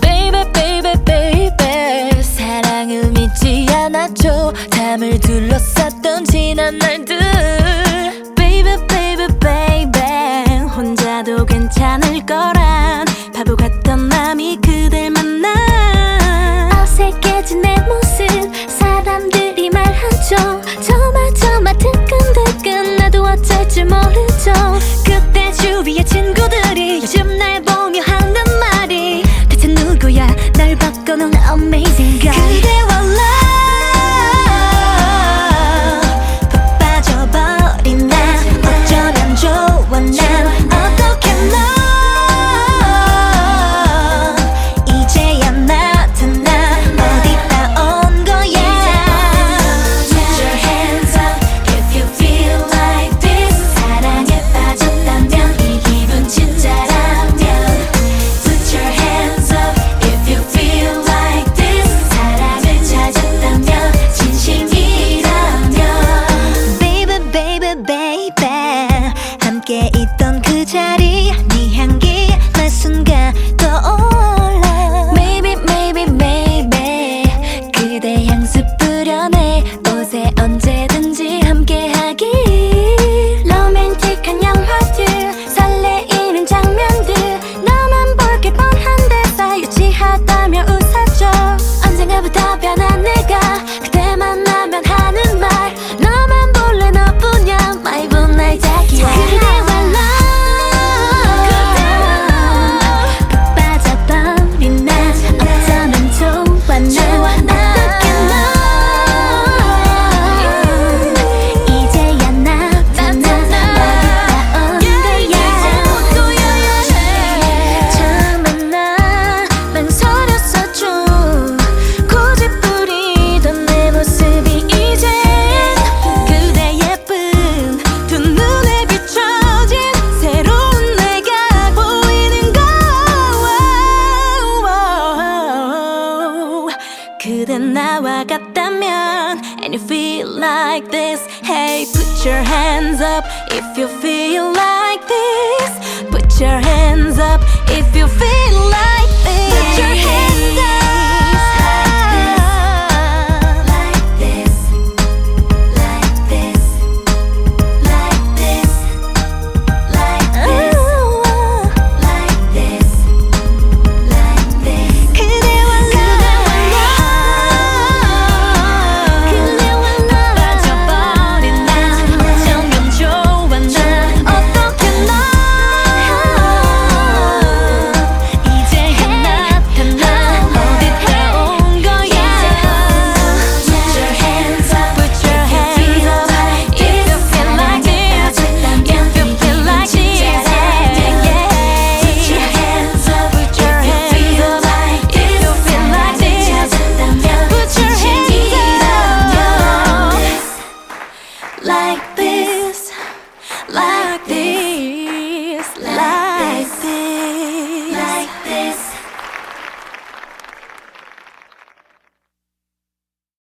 Baby baby baby. 사랑을 믿지 않았죠. 잠을 둘러쌌던 지난 날들. Baby baby baby. 혼자도 괜찮을 걸 baby baby. 함께 있던 그대 나와 같다면 And you feel like this. Hey put your hands up If you feel like this. Put your hands up If you feel eyes.